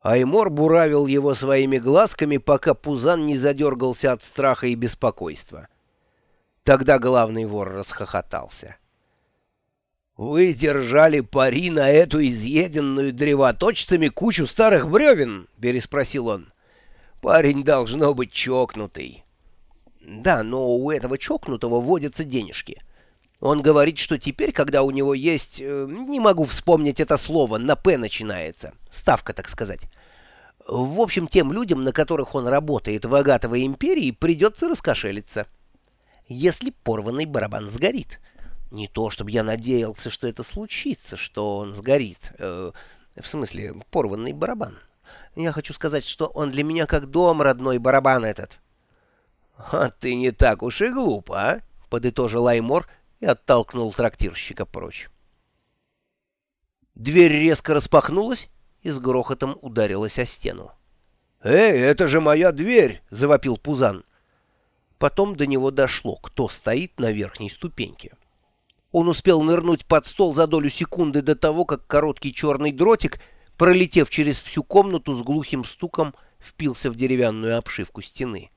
Аймор буравил его своими глазками, пока Пузан не задергался от страха и беспокойства. Тогда главный вор расхохотался. «Вы держали пари на эту изъеденную древоточцами кучу старых бревен?» — переспросил он. «Парень должно быть чокнутый». «Да, но у этого чокнутого водятся денежки». Он говорит, что теперь, когда у него есть... Э, не могу вспомнить это слово, на «П» начинается. Ставка, так сказать. В общем, тем людям, на которых он работает в Агатовой империи, придется раскошелиться. Если порванный барабан сгорит. Не то, чтобы я надеялся, что это случится, что он сгорит. Э, в смысле, порванный барабан. Я хочу сказать, что он для меня как дом родной барабан этот. — А ты не так уж и глуп, а? — подытожил Аймор, — и оттолкнул трактирщика прочь. Дверь резко распахнулась и с грохотом ударилась о стену. «Эй, это же моя дверь!» — завопил Пузан. Потом до него дошло, кто стоит на верхней ступеньке. Он успел нырнуть под стол за долю секунды до того, как короткий черный дротик, пролетев через всю комнату с глухим стуком, впился в деревянную обшивку стены.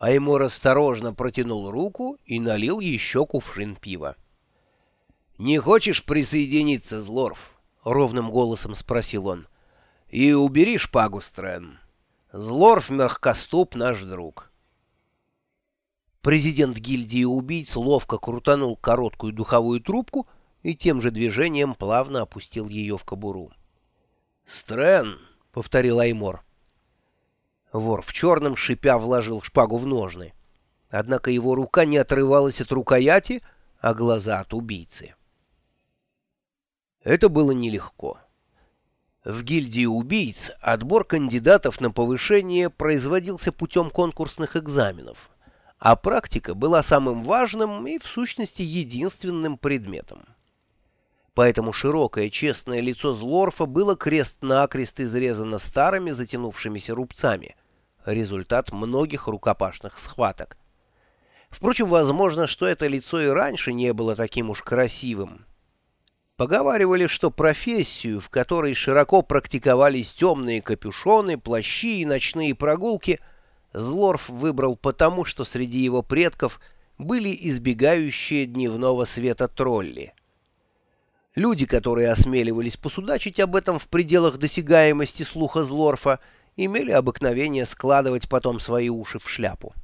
Аймор осторожно протянул руку и налил еще кувшин пива. «Не хочешь присоединиться, Злорф?» — ровным голосом спросил он. «И убери шпагу, Стрэн. Злорф мягкоступ наш друг». Президент гильдии убийц ловко крутанул короткую духовую трубку и тем же движением плавно опустил ее в кобуру. «Стрэн!» — повторил Аймор. Вор в черном, шипя, вложил шпагу в ножны. Однако его рука не отрывалась от рукояти, а глаза от убийцы. Это было нелегко. В гильдии убийц отбор кандидатов на повышение производился путем конкурсных экзаменов, а практика была самым важным и, в сущности, единственным предметом. Поэтому широкое честное лицо Злорфа было крест-накрест изрезано старыми затянувшимися рубцами, результат многих рукопашных схваток. Впрочем, возможно, что это лицо и раньше не было таким уж красивым. Поговаривали, что профессию, в которой широко практиковались темные капюшоны, плащи и ночные прогулки, Злорф выбрал потому, что среди его предков были избегающие дневного света тролли. Люди, которые осмеливались посудачить об этом в пределах досягаемости слуха Злорфа, имели обыкновение складывать потом свои уши в шляпу.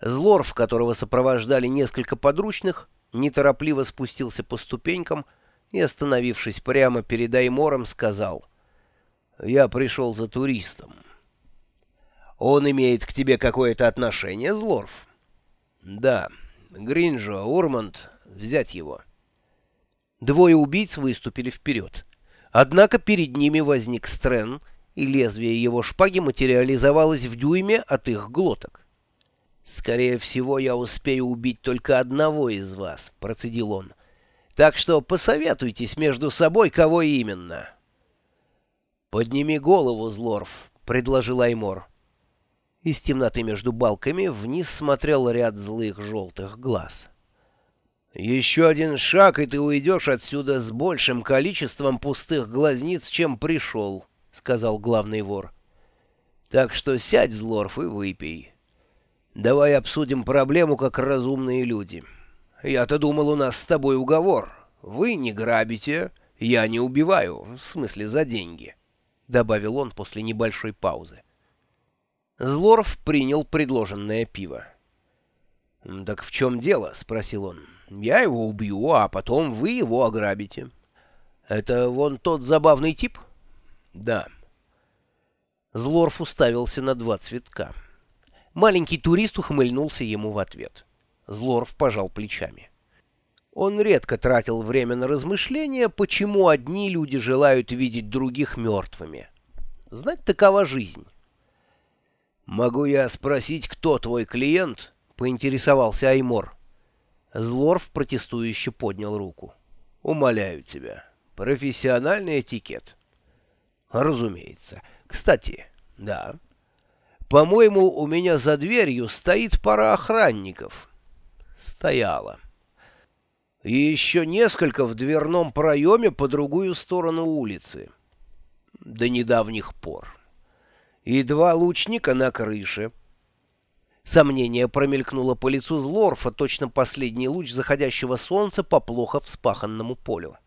Злорф, которого сопровождали несколько подручных, неторопливо спустился по ступенькам и, остановившись прямо перед Аймором, сказал «Я пришел за туристом». «Он имеет к тебе какое-то отношение, Злорф?» «Да. Гринжо, Урманд, взять его». Двое убийц выступили вперед. Однако перед ними возник Стрэн, и лезвие его шпаги материализовалось в дюйме от их глоток. «Скорее всего, я успею убить только одного из вас», — процедил он. «Так что посоветуйтесь между собой, кого именно». «Подними голову, Злорф», — предложил Аймор. Из темноты между балками вниз смотрел ряд злых желтых глаз. «Еще один шаг, и ты уйдешь отсюда с большим количеством пустых глазниц, чем пришел», — сказал главный вор. «Так что сядь, Злорф, и выпей. Давай обсудим проблему как разумные люди. Я-то думал, у нас с тобой уговор. Вы не грабите, я не убиваю, в смысле за деньги», — добавил он после небольшой паузы. Злорф принял предложенное пиво. «Так в чем дело?» — спросил он. Я его убью, а потом вы его ограбите. Это вон тот забавный тип? Да. Злорф уставился на два цветка. Маленький турист ухмыльнулся ему в ответ. Злорф пожал плечами. Он редко тратил время на размышления, почему одни люди желают видеть других мертвыми. Знать такова жизнь. «Могу я спросить, кто твой клиент?» — поинтересовался Аймор. Злорф протестующе поднял руку. «Умоляю тебя. Профессиональный этикет». «Разумеется. Кстати, да. По-моему, у меня за дверью стоит пара охранников». «Стояла». «И еще несколько в дверном проеме по другую сторону улицы. до недавних пор. И два лучника на крыше. Сомнение промелькнуло по лицу Злорфа, точно последний луч заходящего солнца по плохо вспаханному полю.